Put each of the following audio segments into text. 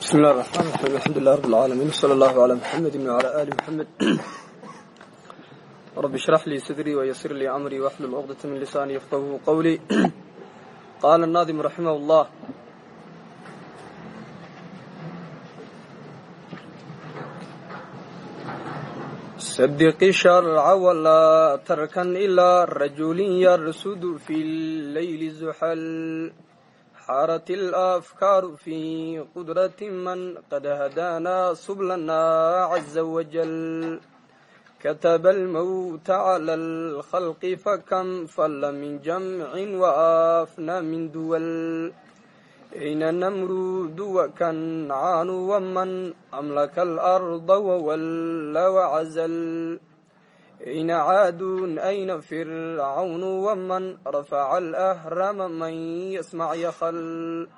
بسم الله الرحمن الرحيم الحمد لله رب العالمين وصلى الله على محمد وعلى آل محمد رب اشرح لي صدري ويسر لي أمري واحلل عقدة من لساني يفقهوا قولي قال الناظم رحمه الله صدق الشرع ولا تركن إلى رجل يرسد في الليل زحل xaarat alafkaaru fi qudrati man qad hadaanaa sublana caza wajal kataba almowta cala alkhalqi fakam falla min jamcin waafna min duwal ayna namruudu wakancaanu waman amlaka alarda wawalla wacazal أين عاد أين فرعون ومن رفع الأهرام من يسمع يخل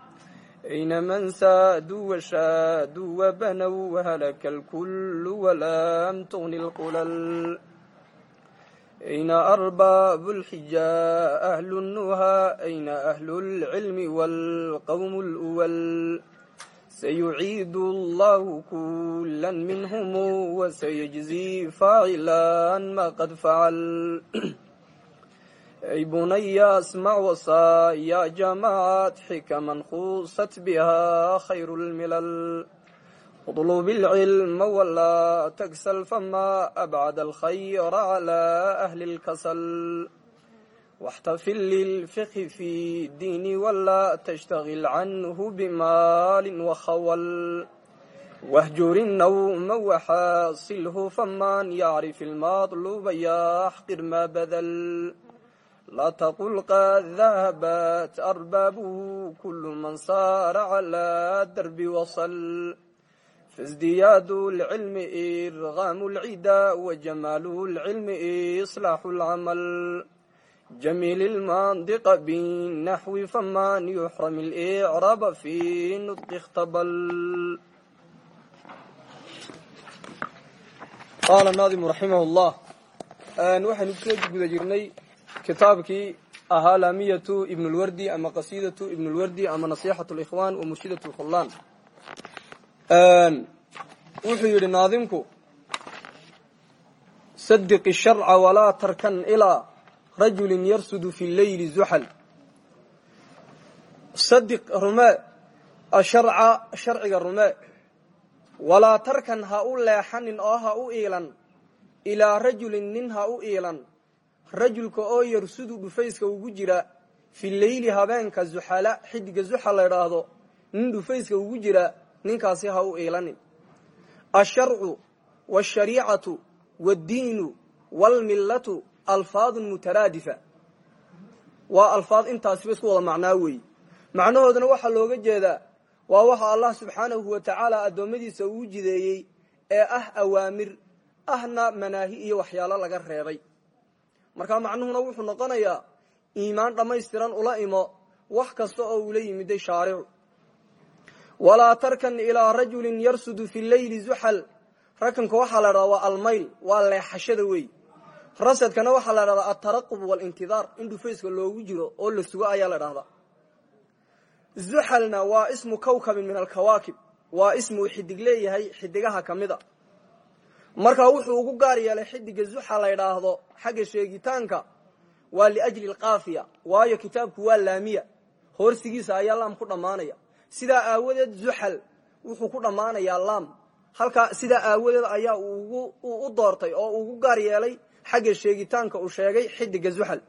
أين من سادوا وشادوا وبنوا وهلك الكل ولم تغن القلل أين أرباب الحجاء أهل النهى أين أهل العلم والقوم الأول سيعيد الله كلا منهم وسيجزي فاعلا ما قد فعل أي بني اسمع وصايا جماعات حكما خوصت بها خير الملل اطلب العلم ولا تكسل فما أبعد الخير على أهل الكسل واxtafil lilfiqhi fi diini walaa tashtagil canhu bimaalin wakhawal wahjurin nawma waxaasilhu faman yacrif ilmaadluba yaxqir maa badal laa taqul qaad dahabat arbaabuhu kulu man saara calaa darbi wasal faizdiyaadu lcilmi irqaamu lcida wajamaalu lcilmi islaaxu lcamal جميل المنطق بالنحو فمن يحرم الإعراب في نطق اختبل qaala naadimu raximah llah waxaynu kusoo guda jirnay kitaabkii ahaa laamiyatu ibn lwardi ama qasiidatu ibn lwardi ama nasixat likhwan wa murshidat lkhullaan wuxuu yidhi naadimku sadiq sharca walaa tarkan ilaa rajulin yarsudu fi leyli zuxal sadiq rumee asharca sharciga rumee walaa tarkan ha u leexanin oo ha u iilan ilaa rajulin nin ha u iilan. Rajulka oo yarsudu dhufayska ugu jira fi leyli habeenka zuxala xidiga zuxal la idhaahdo nin dhufayska ugu jira ninkaasi ha u iilanin. Asharcu washariicatu waddiinu waalmillatu alfaadun mutaraadifa. Waa alfaad intaasiba isku wada macnaa weeye macnahoodana waxaa looga jeedaa waa waxa allah subxaanahu wa tacaala addoommadiisa uu jideeyey ee ah awaamir ahna manaahi iyo waxyaalo laga reebay. Marka macnuhuna wuxuu noqonayaa iimaan dhammaystiran ula imo wax kasta oo ula yimiday shaaricu walaa tarkan ilaa rajulin yarsudu fi leyli zuxal rakanka waxaa la waa almayl waa leexashada wey rasadkana waxaa la dhahdaa altaraqub waalintidaar in dhufayska loogu jiro oo la sugo ayaa la dhahdaa zuxalna waa ismu kawkabin min alkawaakib. Waa ismuu xidig leeyahay xidigaha ka mid a markaa wuxuu ugu gaar yeelay xidiga zuxal la ydhaahdo xagga sheegitaanka waa liajli alkaafiya waayo kitaabku waa laamiya. Hoorsigiisa ayaa laam ku dhammaanaya. Sidaa aawadeed zuxal wuxuu ku dhammaanayaa laam. Halkaa sidaa aawadeed ayaa uu u doortay oo ugu gaar yeelay xagga sheegitaanka uu sheegay xidiga zuxal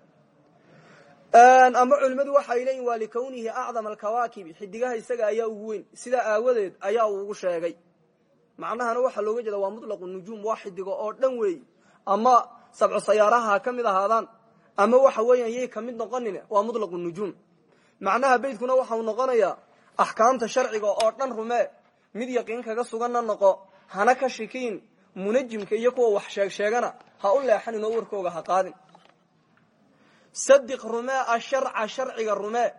ama culimmadu waxay leeyihiin waa likawnihi acdama alkawaakibi xidigaha isaga ayaa ugu weyn sidaa aawadeed ayaa ugu sheegay. Macnahana waxaa looga jeeda waa mutlaqu nujuum waa oo dhan weey. Ama sabco sayaaraha ha mid ahaadaan ama waxa weeyaan yay ka mid noqonin waa mutlaqu nujuum. Macnaha beydkuna waxau noqonayaa axkaamta sharciga oo dhan rumee mid yaqiin kaga suganna noqo hana ka shikiin munajimka iyo kuwa wax sheeg sheegana ha u leexanin oo warkooga ha qaadin. Sadiq rumee asharca sharciga rumee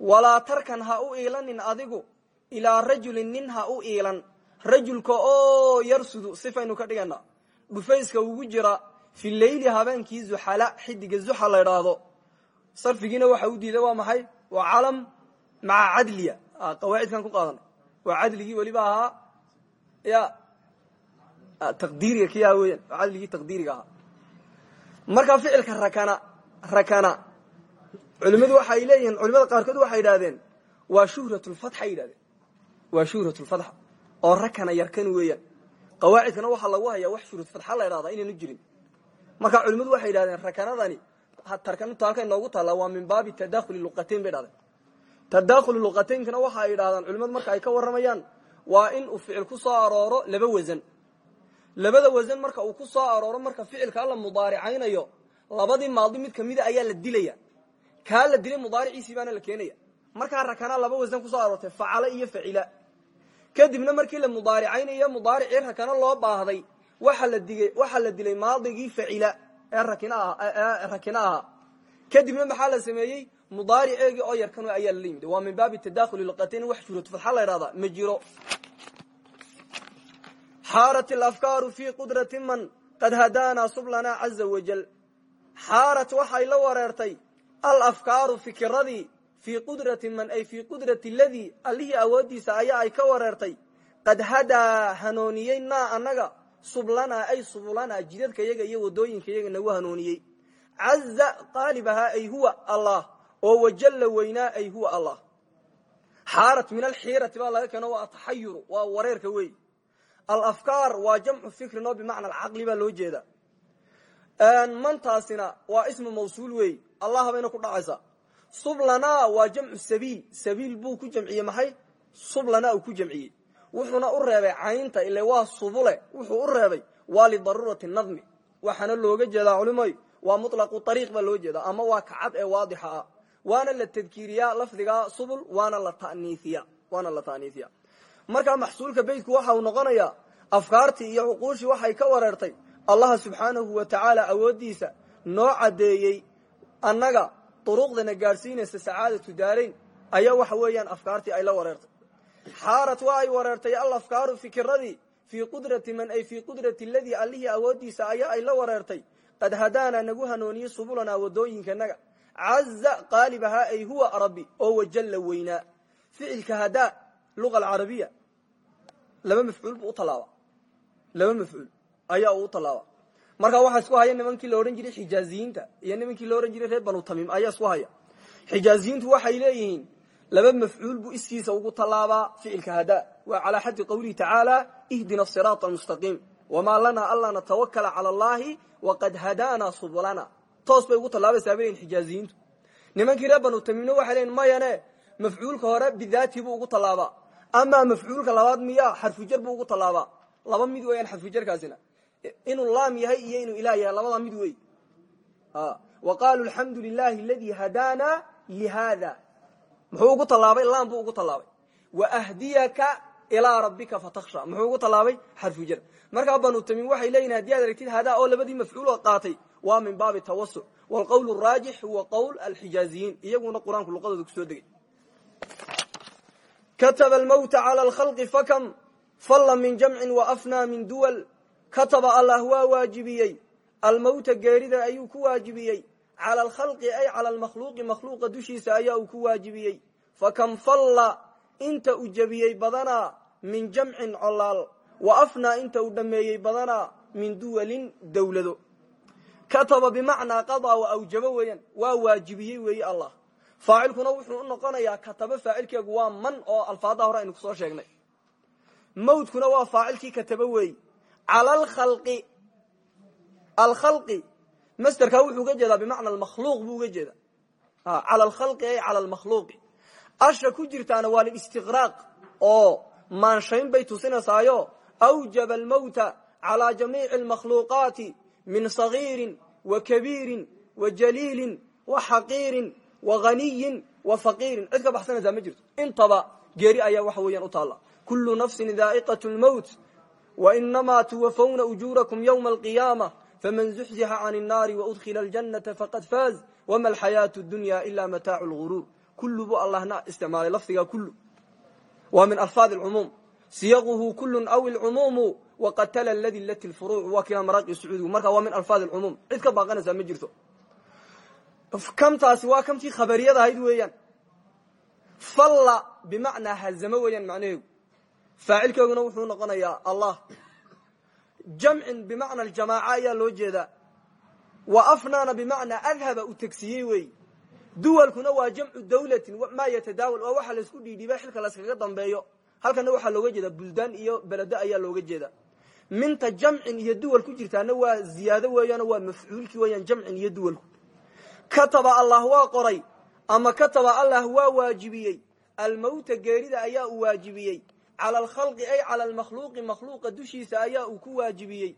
walaa tarkan ha u iilanin adigu ilaa rajulin nin ha u iilan. Rajulka oo yarsudu sifaynu ka dhigana dhufayska ugu jira fi leyli habeenkii zuxala xidiga zuxa la idhaahdo sarfigiina waxa u diiday waa maxay? Waa calam maca cadliya. Qawaacidkan ku qaadanay waa cadligii weliba ahaa. Ya taqdiiriga kiyaa weyan waa cadligii taqdiiriga ahaa markaa ficilka rakana rakana. Culimadu waxay leeyihiin culimada qaarkood waxay yidhahdeen waa shuhrat lfatxa yidhahdeen waa shuhrat lfatxa oo rakana yarkan weeyaan. Qawaacidkana waxaa lagu hayaa wax shuhrad fatxa la idhahdaa inaynu jirin. Marka culimadu waxay yidhahdeen rakanadani tarkantu halkay noogu taallaa waa min baabi tadakhuli luqatayn bay dhahdeen tadakhuli luqataynkana waxa ay yidhahdaan culimadu marka ay ka warramayaan waa in uu ficil ku soo arooro laba wasan labada wasan marka uu ku soo arooro marka ficilka alla mudaaricaynayo labadii maadi mid kamida ayaa la dilaya. Kaa la dilay mudaariciisii baana la keenaya. Markaa rakanaa laba wasan ku soo aroortay facala iyo facila kadibna markii la mudaaricaynayo mudaaricii rakano loo baahday waxa la digay waxaa la dilay maadigii facila ee rakina ahaa kadibna maxaa la sameeyey? Mudaariceegii oo yarkan ayaa lala yimid. Waa min baabi tadakhuli luqatayn wax shuratu fatxa la ydhahdaa xaarat alafkaaru fi qudrati man qad hadaanaa sublana caza wajal xaarat waxay la wareertay alafkaaru fikiradii fii qudrati man ay fii qudrati ladii allihii awooddiisa ayaa ay ka wareertay qad hadaa hanooniyey naa annaga sublanaa ay sublanaa jidadka yaga iyo waddooyinka yaga nagu hanooniyey caza qaalib ahaa ay huwa allah oo wajalla weynaa ay huwa allah xaarat min alxiirati alafkaar waa jamcu fikrin oo bimacna alcaqli baa loo jeeda mantaasina waa ismu mawsuul wey allah bayna ku dhacaysa. Sublana waa jamcu sabiil. Sabiil buu ku jamciyey maxay? Sublana uu ku jamciyey wuxuuna u reebay caynta ile waa subule. Wuxuu u reebay waa lidaruurati nadmi. Waxaana looga jeedaa culimay waa mutlaqu ariiq baa loo jeeda ama waa kacad ee waadixa ah waana la tadkiiriyaa lafdiga subul markaa maxsuulka beytku waxa uu noqonayaa afkaartii iyo cuquushii waxay ka wareertay. Allaha subxaanahu wa tacaala awooddiisa noo caddeeyey annaga duruqdana gaadhsiinaysa sacaadatu daarayn. Ayaa waxa weeyaan afkaartii ay la wareertay. Xaarat waa ay wareertay alafkaaru fikiradii fii qudrati man ay fii qudrati ladii allihii awooddiisa ayaa ay la wareertay. Qad hadaana nagu hanooniyey subulanaa wadooyinkanaga caza qaalib ahaa ay huwa rabbi oo wajalla weynaa ficilka hadaa luga alcarabiya laba mafcuul buu u tallaaba laba mafcuul ayaa uu u tallaaba markaa waxaa isku haya nimankii la odhan jiray xijaaziyiinta iyo nimankii la odhan jiray reer banu tamiim ayaa isku haya. Xijaaziyiintu waxay leeyihiin laba mafcuul buu iskiisa ugu tallaabaa ficilka hadaa. Waa calaa xaddi qawlihi tacaala ihdina asiraata almustaqiim wamaa lanaa anlaa natawakala cala allahi waqad hadaanaa subulana toos bay ugu tallaabaysaa bay leeyihiin nimankii reer banu tamiimna waxay leeyihiin mayane mafcuulka hore bidaati ugu tallaabaa amaa mafcuulka labaad miya xarfujar buu ugu tallaabaa. Laba mid weeyaan xarfujarkaasina inuu laam yahay iyo inuu ilah yahay labadaa mid wey wa qaaluu alxamdu lilahi aladii hadaana lihada muxuu ugu tallaabay laam buu ugu tallaabay. Waahdiyaka ilaa rabbika fatakhsha. Muxuu ugu tallaabay xarfujar markaa banu tamiim waxay leeyihiin haddii aad aragtid hadaa oo labadii mafcuul qaatay waa min baabi tawasuc wlqowl raajix huwa qowl alxijaaziyiin. Iyaguna qur'aanku luqadooda ku soo degay kataba almawta cala alkhalqi fakam falla min jamcin waafnaa min duwal kataba allah waa waajibiyey almawta geerida ayuu ku waajibiyey cala alkhalqi ay cala almakhluuqi makhluuqa dushiisa ayaa uu ku waajibiyey fakam falla inta uu jebiyey badanaa min jamcin colaal wa afnaa inta uu dhammeeyey badanaa min duwalin dowlado kataba bimacnaa qadaa wa awjabo weeyaan waa waajibiyey weeye allah faacilkuna wuxuu u noqonayaa kataba faacilkeegu waa man oo alfaada hore aynu ku soo sheegnay. Mawtkuna waa faacilkii kataba weeyi cala alkhalqi alkhalqi masderkaa wuxuu uga jeedaa bimacna almakhluuq buu uga jeedaa. Cala alkhalqi ay cala almakhluuqi asha ku jirtaana waa listiqraaq oo maanshayn bay tusinaysaayo awjaba almawta calaa jamiici almakhluuqaati min sagiirin wa kabiirin wa jaliilin wa xaqiirin wa ghaniyin wa faqiirin cid ka baxsanaysaa ma jirto. Intaba geeri ayaa waxa weeyaan u taalla. Kullu nafsin daa'iqat lmowt wainamaa tuwafawna ujuurakum ywma alqiyaama faman zuxzixa can الnaari waudkhila aljanata faqad faaz wama alxayaatu dunya ila mataacu lguruur kullu buu allahna isticmaalay lafdiga kullu. Waa min alfaad lcumuum siyaquhu kullu aw ilcumuumu waqatala ladi lati lfuruuc waa kiimaa maraaqi sacuudigu marka waa min alfaad lcumuum cid ka baaqanaysaa ma jirto kamtaasi waa kamtii khabariyada ahayd weeyaan. Falla bimacnaa hazamo weeyaan macnaheegu faacilkeeguna wuxuu noqonayaa allah. Jamcin bimacna aljamaaca ayaa loo jeedaa. Wa afnaana bimacnaa adhaba u tegsiyey wey. Duwalkuna waa jamcu dawlatin maa yatadaawal waa waxa laysku dhiidhiiba xilka layskaga dambeeyo. Halkana waxaa looga jeeda buldaan iyo beledo ayaa looga jeeda minta jamcin iyo duwal ku jirtaana waa ziyaado weeyaan waa mafcuulkii weeyaan jamcin iyo duwalku kataba allah waa qoray ama kataba allah waa waajibiyey. Almowta geerida ayaa uu waajibiyey. Cala alkhalqi ay cala almakhluuqi makhluuqa dushiisa ayaa uu ku waajibiyey.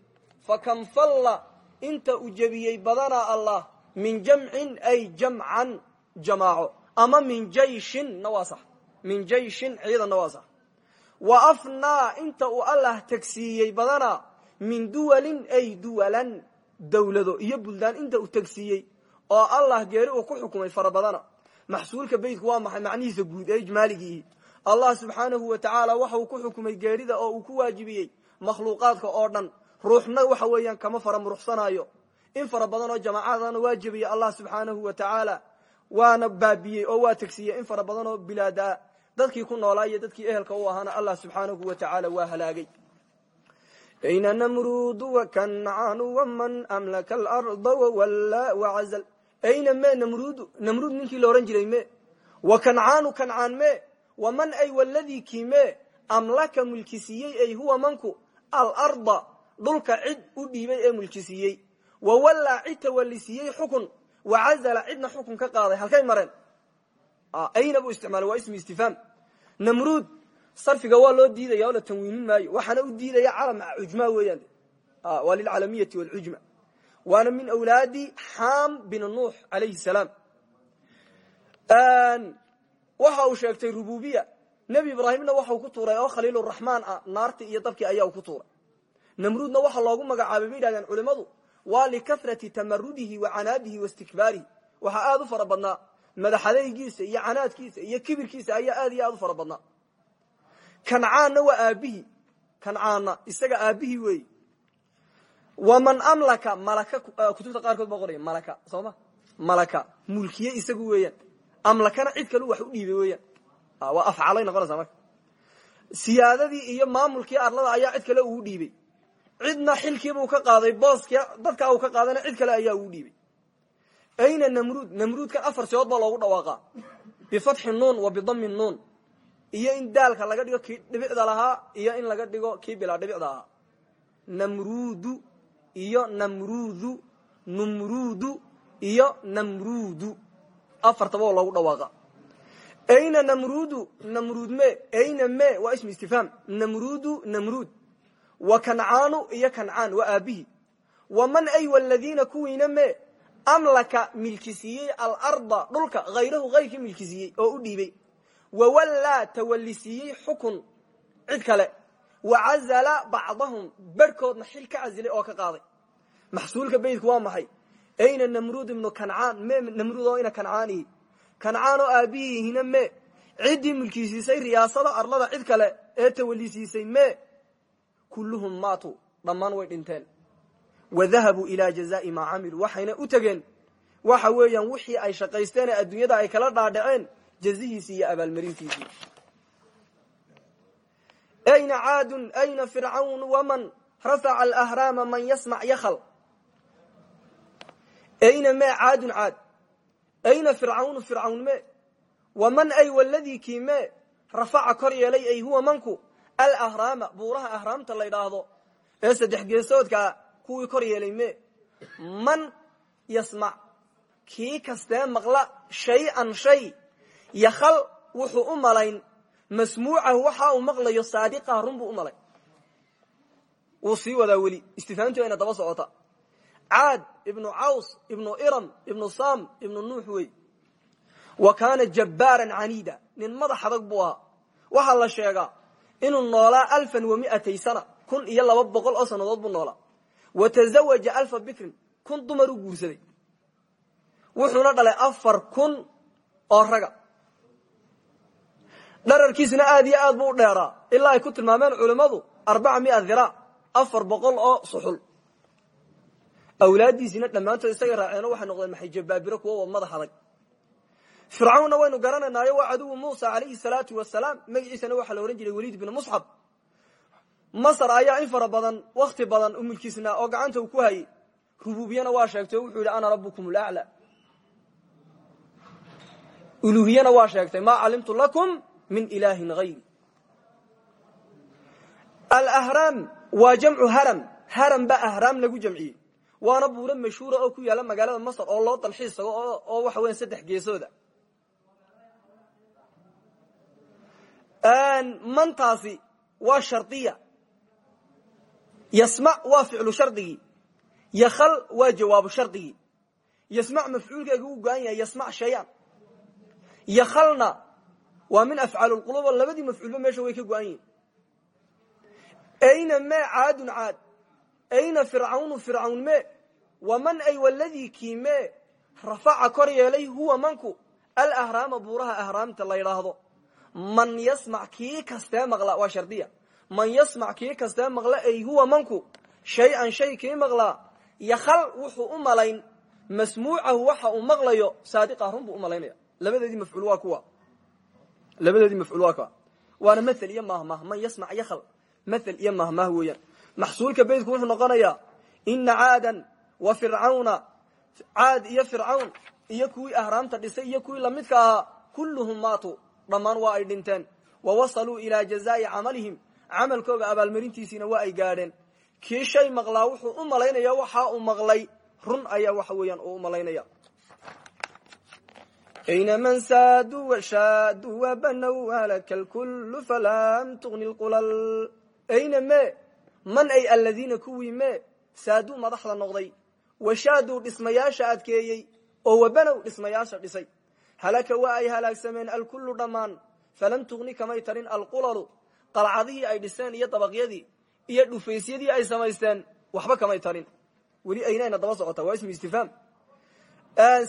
Fakam falla inta uu jebiyey badanaa allah min jamcin ay jamcan jamaaco ama min jayshin na waa sax min jayshin ciidanna waa sax wa afnaa inta uu allah tegsiiyey badanaa min duwalin ay duwalan dawlado iyo buldaan inta uu tegsiiyey oo allah geeri uu ku xukumay fara badana maxsuulka beytku waa maxay? Macnihiisa guud ee ijmaaligiihi allah subxaanahu wa tacaala waxa uu ku xukumay geerida oo uu ku waajibiyey makhluuqaadka oo dhan. Ruuxna waxa weeyaan kama fara muruxsanaayo. In fara badan oo jamaacadana waa allah subxaanahu wa tacaala waana baabiyey oo waa tegsiyey in fara badan oo bilaada. Dadkii ku noolaa iyo dadkii ehelka u ahaana allah subxaanahu wa tacaala waa halaagay. Ayna namruudu wakancaanu waman amlaka alarda wawalla wacazal ayna me namruudu namruud ninkii la jiray me wa kancaanu kancaan me waman ay waladii kii me amlaka mulkisiiyey ay huwa manku alarda dhulka cid u dhiibay ee mulkisiiyey wawallaa cid tawalisiiyey xukun wacazala cidna xukun ka qaaday halkay mareen ayna buu isticmaalay waa ismi istifhaam namruud sarfiga waa loo diidaya la tanwiinin maayo waxaana u diidaya calam cujma weeyaan waa lilcalamiyati walcujma waana min awlaadi xam bin nuux alayhi salaam. Waxa uu sheegtay rububiya nebi ibraahimna waxau ku tuuray oo khaliiluraxmaan ah naarti iyo dabkii ayaa ku tuuray. Namruudna waxa loogu magacaabay bay yidhahdeen culimmadu waa likarati tamarudihi wa canaadihi waistikbaarihi waxaa aada u fara badnaa. Madaxadaygiisa iyo canaadkiisa iyo kibirkiisa ayaa aad iyo aad u fara badnaa. Kancaanna waman amlaka malaka kutubta qaarkood baa qoraya malaka soo ma malaka mulkiye isagu weeyaan. Amlakana cid kalu wax u dhiibay weeyaan. Waa afcalay noqonaysaa marka. Siyaadadii iyo maamulkii arlada ayaa cid kale ugu dhiibay. Cidna xilkiibuu ka qaaday booskii dadka uu ka qaadana cid kale ayaa ugu dhiibay. Ayna namruud namruudkan afar siyood baa loogu dhawaaqa bifatxi nuun wa bidami nuun. Iyo in daalka laga dhigo kii dhibicda lahaa iyo in laga dhigo kii bilaa dhibicda ahaa iyo namruudu numruudu iyo namruudu. Afartaba oo loogu dhawaaqa. Ayna namruudu namruud me ayna me waa ismi istifhaam. Namruudu namruud. Wa kancaanu iyo kancaan waa aabihii waman ay waladiina kuwiina me amlaka milkisiiyey alarda dhulka hayrahu hayrkii milkisiiyey oo u dhiibay. Wawallaa tawalisiiyey xukun cid kale. Wacazala bacdahum barhkoodna xil ka casilay oo ka qaaday maxsuulka beytku waa maxay? Ayna namruud ibnu kancaan me namruud oo ina kancaanihi kancaan oo aabihiihina me. Ciddii mulkisiisay riyaasada arlada cid kale ee tawalisiisay me. Kulluhum maatuu dhammaan way dhinteen. Wadahabuu ilaa jazaa'i maa camiluu waxayna u tegeen waxa weeyaan wixii ay shaqaysteen ee adduunyada ay kala dhaadhaceen jazihiisii iyo abaalmarintiisii. Ayna caadun ayna fircawn waman rafaca alahraama man yasmac yakhl ayna mee caadun caad? Ayna fircawnu fircawn me waman ay waladii kii mee rafaca kor yeelay ay huwa manku? Alahraama buuraha ahraamta la ydhaahdo ee saddex geesoodkaa kuwii kor yeelay me man yasmac. Kii kastee maqla shay-an shay. Yakhal wuxuu u malayn. Masmuucahu waxa uu maqlayo saadiqaha run buu u malay. Wuu sii wadaa weli. Istifhaamtii ayna daba socota caad ibnu caws ibnu iram ibnu sam ibnu nuux wey. Wa kaana jabbaaran caniida. Nin madax adag buu ahaa. Waxaa la sheegaa inuu noolaa alfan wa miatay sana kun iyo laba boqol oo sannadood buu noolaa. Wa tazawaja alfa bikrin kun dumar u guursaday. Wuxuuna dhalay afar kun oo raga. Dhararkiisuna aad iyo aad buu u dheeraa. Ilaa ay ku tilmaameen culimmadu arbaca mia dhiraac afar boqol oo suxul awlaaddiisiina dhammaantood isaga raaceeno waxay noqdeen maxay jabaabiro kuwa madax adag. Fircawnna waynu garanaynaayo waa caduwu muusa calayhi salaatu wasalaam. Magaciisana waxaa la ohan jiray weliid binu musxab masr ayaa in fara badan wakti badan u mulkisnaa oo gacanta uu ku hayay. Rububiyana waa sheegtay o wuxuu yidhi ana rabukum lacla uluhiyana waa sheegtay maa calimtu lakum min ilaahin hayri alahraam waa jamcu haram. Haram baa ahraam lagu jamciyey waana buuro mashhuura oo ku yaalla magaalada masr oo loo dalxiis tago oo waxa weya saddex geesooda. Mantaasi waa shardiya yasmac waa ficlu shardigii yakal waa jawaabu shardigii yasmac mafcuulkeega u go-an yahay yasmac shayan yakalna waa min afcaal lqulub oo labadii mafcuulba meesha way ka go-an yihiin ayna mee caadun caad ayna fircawnu fircawn mee? Waman ay waladii kii mee? Rafaca kor yeelay huwa manku. Alahraama buuraha ahraamta la yidhaahdo. Man yasmac kii kastee maqla waa shardiya. Man yasmac kii kastee maqla ay huwa manku. Shay-an shay kii maqlaa. Yakal wuxuu u malayn. Masmuucahu waxa uu maqlayo. Saadiqa run buu u malaynaya. Labadeedii mafcuul waa kuwa. Labadeedii mafcuul waa kuwa. Waana mathel iyo mahmah man maxsuulka beytku wuxuu noqonayaa ina caadan wa fircawna. Caad iyo fircawn iyo kuwii ahraamta dhisay iyo kuwii lamidka ahaa kulluhum maatuu dhammaan waa ay dhinteen. Wa wasaluu ilaa jazaa'i camalihim. Camalkooga abaalmarintiisiina waa ay gaadheen. Kii shay maqlaa wuxuu u malaynaya waxa uu maqlay. Run ayaa waxa weeyaan uu u malaynaya. Ayna man saadu washaadu wabanow halaka man ay aladiina kuwii mee saaduu madaxda noqday washaaduu dhismayaasha adkeeyey oo wabanow dhismayaasha dhisay. Halaka waa ay halaagsameen alkullu dhammaan falam tugni kamay tarin alqulalu qalcadihii ay dhiseen iyo dabaqyadii iyo dhufaysyadii ay samaysteen waxba kamay tarin. Weli aynayna daba socota waa ismu istifhaam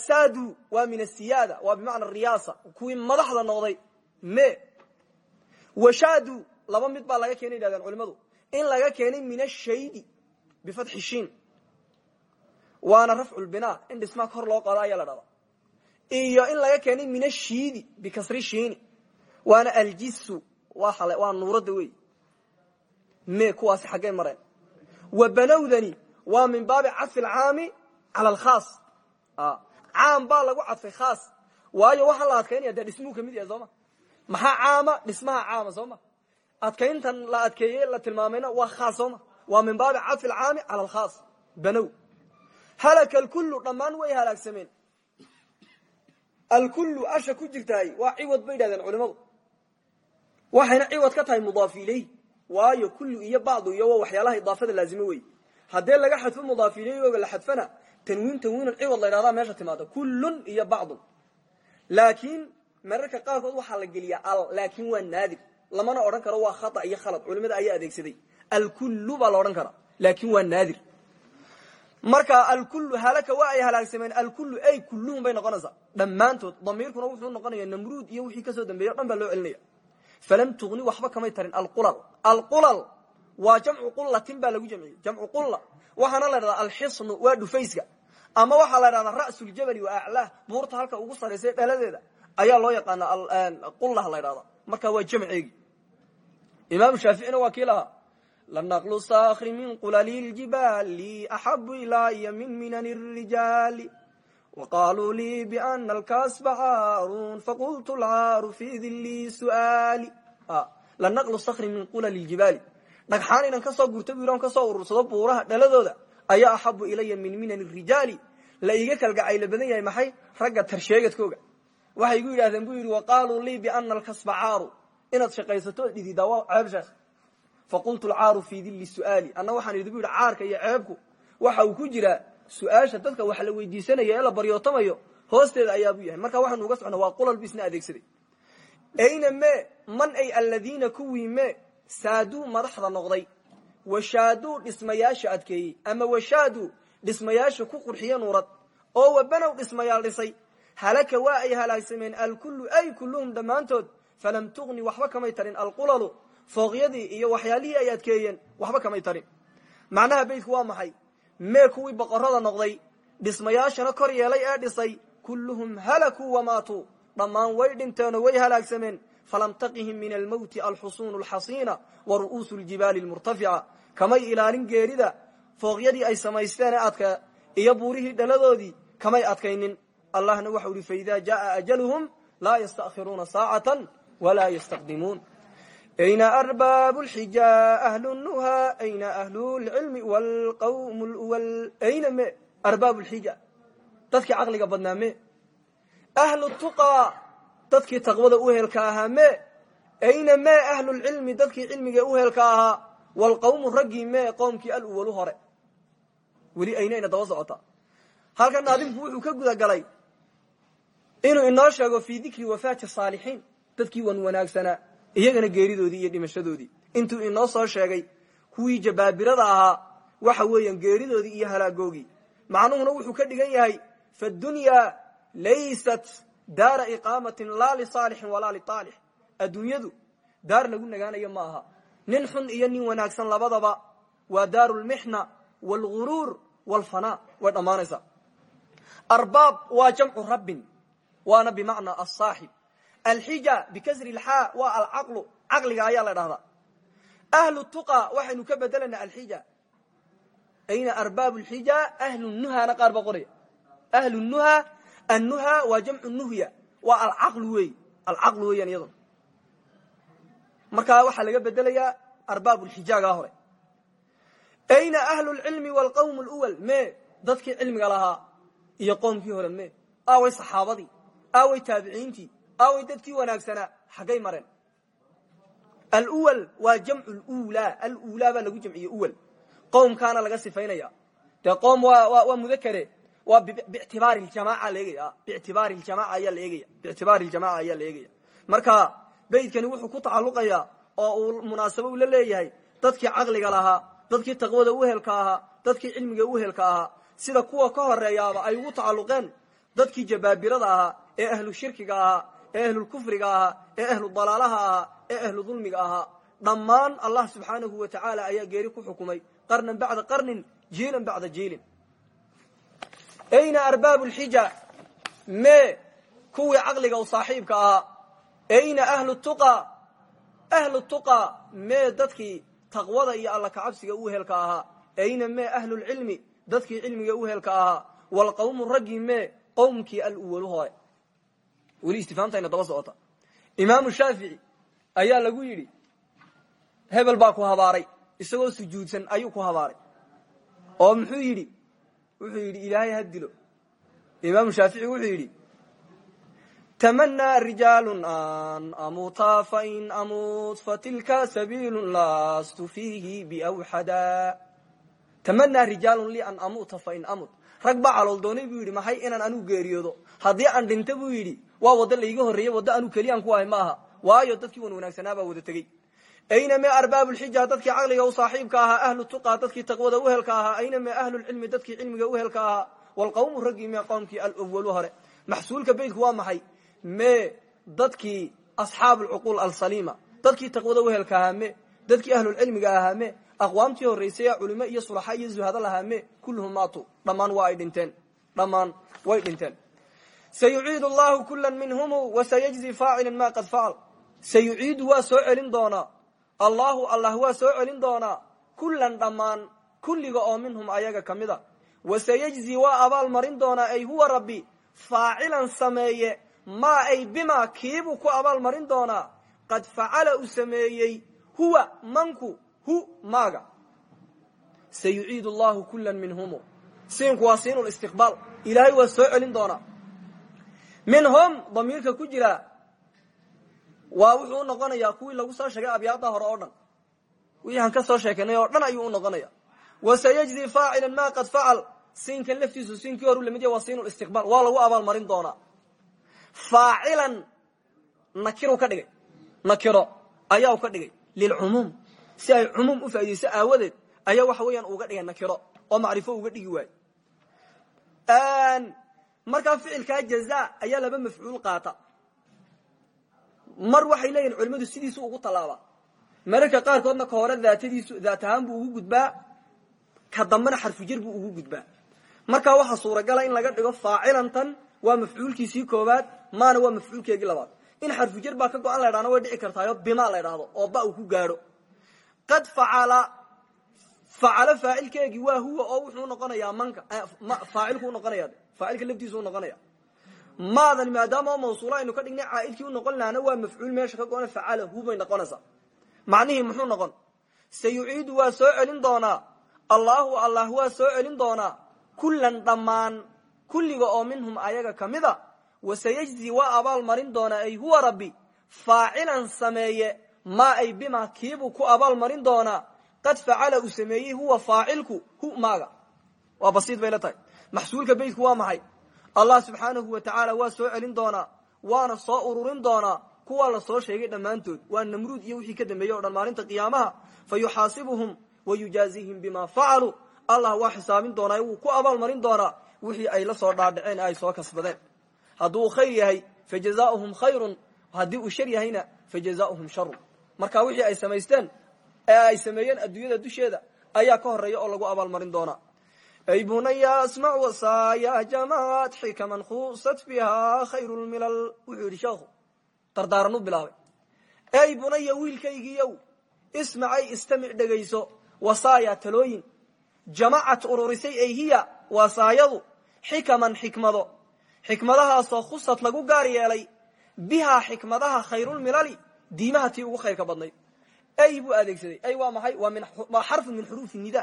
saadu waa min asiyaada waa bimacna riyaasa kuwii madaxda noqday me washaadu laba mid baa laga keenay yidhahdeen in laga keenay min ashaydi bifatxi shiin. Waana rafcu lbinaa in dhismaa kor loo qado ayaa la dhahdaa. Iyo in laga keenay min ashiidi bikasri shiini. Waana aljisu waa nuurada wey me kuwaasi xaggay mareen. Wa banowdani waa min baabi cadfi alcaami cala alkhaas caam baa lagu cadfay khaas. Waayo waxaa la adkaynaya dee dhismuhu ka mid yahay sooma maxaa caama? Dhismaha caama sooma adkayntan la adkeeyey la tilmaamayna waa khaas sooma waa min baabi cadfi alcaami cala alkhaas. Banow. Halaka alkullu dhammaan way halaagsameen alkullu asha ku jirtaay waa ciwad bay yidhahdeen culimadu waxayna ciwad ka tahay mudaaf waayo kullu iyo bacdu iyo waa waxyaalaha idaafada laazimo wey haddee laga xadfo mudaaf ilayhooga la xadfana tanwiin tanwiinan ciwad la ydhahdaa meesha timaada kullun iyo bacdun. Laakiin mararka qaarkood waxaa la geliyaa al laakin waa naadir lamana odhan karo waa khata iyo khalad. Culimada ayaa adeegsaday. Alkullu baa la odhan laakin waa naadir. Marka alkullu halaka waa ay halaagsameen alkullu ay kulluhum bay noqonaysaa. Dhammaantood damiirkuna wuxuu noqonaya namruud iyo wixii ka soo dambeeya o dhan baa loo celinaya. Falam tugni waxba kamay tarin alqulal. Alqulal waa jamcu qulatin baa lagu jamciyey. Jamcu qulla waxaana la dhahdaa alxisnu waa dhufayska. Ama waxaa la dhahdaa ra'su ljabali wa aclaah buurta halka ugu saraysa dhaladeeda ayaa loo yaqaana qullah la dhahda marka waa jamceegi imaam shaaficina waa kii lahaa lanaqlu sakri min qulali ljibaali axabu ilaya min minani rijaali waqaaluu lii biana alkasba caarun faqultu lcaaru fi dili su'aali lanaqlu sakri min qulali ljibaali dhagxaan inan ka soo gurto bu on ka soo urursado buuraha dhaladooda ayaa axabu ilaya min minani rijaali la iiga kalgacaylo badan yahay maxay ragga tarsheegadkooga? Waxay igu yidhahdeen bu yidhi waqaaluu lii biana alkasba caaru inaad shaqaysato o dhididaa waa ceeb sheekh faqultu lcaaru fi dili su'aali. Anna waxaan idhi bu yidhi caarka iyo ceebku waxa uu ku jiraa su'aasha dadka wax la weydiisanayo ee la baryootamayo hoosteeda ayaabuu yahay. Marka waxaanu uga socna waa qulal bu isna adeegsaday. Ayna me man ay aladiina kuwii me saaduu madaxda noqday. Washaaduu dhismayaasha adkeeyey ama washaaduu dhismayaasha ku qurxiye nuurad. Oo wabanow dhismayaal dhisay. Halaka waa ay halaagsameen alkullu ay kulluhum dhammaantood falam tugni waxba kamay tarin. Alqulalu fooqyadii iyo waxyaalihii ay adkeeyeen waxba kamay tarin. Macnaha beytku waa maxay? Mee kuwii boqorada noqday dhismayaashana kor yeelay ee dhisay kulluhum halakuu wamaatuu dhammaan way dhinteenoo way halaagsameen. Falam taqihim min almowti alxusuunu alxasiina wa ru'uusu ljibaali lmurtafica kamay ilaalin geerida fooqyadii ay samaysteen ee adka iyo buurihii dhaladoodii kamay adkaynin. Allahna waxau ihi faida jaءa ajaluhum laa yasta'khiruuna saacatan walaa yastaqdimuun ayna arbaabu lxija ahlu nuha ayna ahlu lcilmi wlqawm lwal ayna me arbaabu lxija dadkii caqliga badnaa me ahlu tuqaa dadkii taqwada uhelka ahaa me ayna me ahlu lcilmi dadkii cilmiga uhelka ahaa wlqawmu raggii me qoomkii alwalu hore weli aynayna daba socota halkan naadimku wuxuu ka guda galay inuu inoo sheego fii dikri wafaati saalixiin dadkii wan wanaagsanaa iyagana geeridoodii iyo dhimashadoodii intuu inoo soo sheegay kuwii jabaabirada ahaa waxa weeyaan geeridoodii iyo halaagoogii macnuhuna wuxuu ka dhigan yahay fadunyaa laysat daara iqaamatin laa lisaalixin walaa liaalix adduunyadu daar lagu nagaanayo ma aha. Nin xun iyo nin wanaagsan labadaba waa daaru lmixna wlguruur wlfanaa way dhammaanaysaa. Arbaab waa jamcu rabbin waana bimacnaa asaaxib alxija bikasri lxaa waa alcaqlu caqliga ayaa la dhahdaa. Ahlu tuqa waxaynu ka bedelanaa alxija ayna arbaabu lxija ahlu nuhana qaar baa qoraya. Ahlu nuha annuha waa jamcu nuhya waa alcaqlu wey alcaqlu weeyaan iyaduna. Markaa waxaa laga bedelayaa arbaabu lxijaagaa hore. Ayna ahlu lcilmi wlqawm lwal me dadkii cilmiga lahaa iyo qoomkii hore me aaway saxaabadii aaway taabiciintii aaway dadkii wanaagsanaa xaggay mareen. Alwal waa jamcu lula alula baa lagu jamciye uwal. Qowmkaana laga sifaynaya. Dee qoom waa mudakare. Waa bitibaari ljamaca laegaya bitibaari ljamaca ayaa la eegaya. Biictibaari ljamaca ayaa la eegaya. Marka beydkani wuxuu ku tacalluqaya oo uu munaasabo ula leeyahay. Dadkii caqliga lahaa dadkii taqwada uhelka ahaa sida kuwa ka horeeyaaba ay ugu tacalluqeen. Dadkii jabaabirada ahaa ee ahlu shirkiga ahaa ee ahlulkufriga ahaa ee ahlu dalaalaha ahaa ee ahlu dulmiga ahaa dhammaan allah subxaanahu wa tacaala ayaa geeri ku xukumay qarnan bacda qarnin jiilan bacda jiilin. Ayna arbaabu lxija me kuwii caqliga u saaxiibka ahaa ayna ahlu tuqa? Ahlu tuqa me dadkii taqwada iyo alla kacabsiga u helka ahaa ayna me ahlulcilmi dadkii cilmiga u helka ahaa wlqawmu raggii me qowmkii alwalu hore weli istifaamtayna daba socota imaamu shaafici ayaa lagu yidhi hebel baa ku habaaray isagoo sujuudsan ayuu ku habaaray. Oo muxuu yidhi? Wuxuu yidhi ilaahay ha dilo. Imaamu shaafici wuxuu yidhi tamanaa rijaalu an amuuta fain amuut fatilka sabiilu lastu fiihi biawxada. Tamanaa rijaalu lii an amuuta fain amut rag baa calool doonay buu yidhi maxay inaan anuu geeriyoodo? Haddii aan dhinto buu yidhi waa waddo laiga horreeyey waddo anuu keliyaan ku ahay ma aha. Waayo dadkii wan wanaagsanaa baa wada tegey. Ayna me arbaabu lxija dadkii caqliga u saaxiibka ahaa ahlu tuqa dadkii taqwada uhelka ahaa ayna me ahlulcilmi dadkii cilmiga uhelka ahaa wlqawmu raggii me qoomkii alwalu hore. Maxsuulka beydku waa maxay? Me dadkii asxaabu lcuquul alsaliima dadkii taqwada uhelka ahaa me dadkii ahlulcilmiga ahaa me aqwaamtii horraysay culimo iyo sulaxa iyo zuhado lahaa me kulluhum maatu. Dhammaan waa dhinteen. Dhammaan way dhinteen sayuciidu allahu kula minhumu wasayajzi faacila ma qad facal sayuciidu waa soo celin doonaa allahu allah waa soo celin doonaa kullan dhammaan kulliga oo minhum ayaga ka mid a wasayajzi waa abaal marin doonaa ay huwa rabbi faacilan sameeye maa ay bima kiibuu ku abaal marin doonaa qad facala uu sameeyey huwa manku hu maaga sayuciidu allahu kula minhumu siinku waa siin listiqbaal ilaahay waa soo celin doonaa minhum damiirka ku jira waa wuxuu unoqonayaa kuwii lagu soo sheegay abyaada hore oo dhan. Wixii ka soo sheekanay oo dhan ayuu unoqonaya wasayajzi faacila ma qad facal siinkan laftiisu siinkii horu la mid ya waa siin listiqbaal waa lagu abaal marin doonaa. Faacilan nakiru ka dhigay. Nakiro ayaa ka dhigay. Lilcumuum si ay cumuum u faa'idayso aawadeed ayaa waxa weeyaan uga dhigay nakiro. Oo macrifo uga dhigi waayo markaa ficilkaa jaza ayaa laba mafcuul qaata. Mar waxay leeyihiin culimmadu sidiisu ugu tallaabaa mararka qaarkoodna ka hore daatadiisu daat buu ugu gudbaa ka dambena xarfujir buu ugu gudbaa. Markaa waxaa suuragala in laga dhigo faacilantan waa mafcuulkiisii koobaad maana waa mafcuulkeegii labaad. In xarfujar baa ka go-an way dhici kartaayo bima la ydhaahdo oo ba uu ku gaadho. Qad facala facalo faacilkeegii waa huwa oo wuxuu noqonayaa manka faacilku noqonaya faacilka laftiisu noqonaya. Maadan maadaama mawsuula aynu ka dhignay caaidkii u noqon lahana waa mafcuul meesha ka go-an facalahu bay noqonaysaa macnihii muxuu noqon? Sayuciidu waa soo celin doonaa. Allahu allah waa soo celin doonaa. Kullan dhammaan. Kulliga oo minhum ayaga ka mida. Wasayajzi waa abaal marin doonaa ay huwa rabbi. Faacilan sameeye. Maa ay bima kiibuu ku abaal marin doonaa. Qad facala uu sameeyey huwa faacilku. Hu maaga. Waa basiid bay la tahay maxsuulka beytku waa maxay? Allah subxaanahu wa tacaala waa soo celin doonaa waana soo ururin doonaa kuwaa la soo sheegay dhammaantood. Waa namruud iyo wixii ka dambeeyey o dhan maalinta qiyaamaha fa yuxaasibuhum wa yujaazihim bima facaluu allah waa xisaabin doonaa wuu ku abaal marin doonaa wixii ay la soo dhaadhaceen ay soo kasbadeen. Hadduu khayr yahay fa jazaauhum khayrun. Haddii uu shar yahayna fa jazaauhum sharun marka wixii ay samaysteen ee ay sameeyeen adduunyada dusheeda ayaa ka horreeya oo lagu abaalmarin doonaa ay bunaya asmac wasaaya jamaad xikaman khusat biha khayru lmilal wuxuu yidhi sheekhu dardaaran u bilaabay ey bunaya wiilkaygiiyow ismacay istamic dhegayso wasaaya talooyin jamacad ururisay ay hiya wasaayadu xikaman xikmado xikmadahaasoo khusad lagu gaar yeelay bihaa xikmadaha khayrulmilali diimaha tii ugu khayrka badnayd ay buu adeegsaday ay waa maxay waa xarfu min xuruufi nida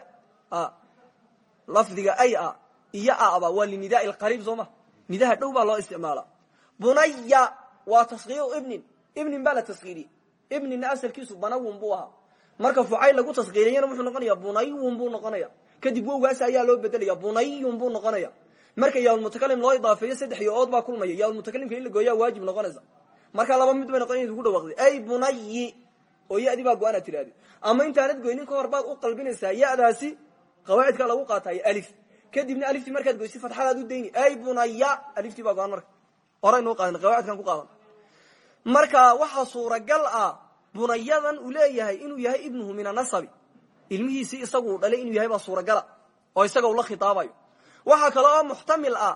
lafdiga ay a iyo aba waa linidaai lqariib soo nidaha dhow baa loo isticmaala. Bunaya waa taskiiru ibnin ibnin baa la taskiiriyey ibninna asalkiisu banawun buu ahaa. Marka fucayl lagu taskiiriyana wuxuu noqonaya bunayun buu noqonaya kadib wowgaas ayaa loo bedelaya bunayun buu noqonaya marka yaalmutakalim loo idaafeeyo saddex yo-ood baa kulmaya. Yaalmutakalimka in la gooyaa waajib noqonaysa. Marka laba mid bay noqon ku dhawaqday ay bunayi oo yadi baa go'aan ama intaanad goynin ka hor baad u qalbinaysaa yadaasi qawaacidka lagu qaatayo alif. Kadibna aliftii markaad goysi fatxadaad u dayni ay bunaya. Aliftii baa go-an marka. Horaynu qaadan qawaacidkan ku qaadan. Marka waxaa suuragal ah bunayadan uu leeyahay inuu yahay ibnuhu min anasabi ilmihiisii isagu dhalay inuu yahay baa suuragala oo isaga ula khitaabayo. Waxaa kale oo muxtamil ah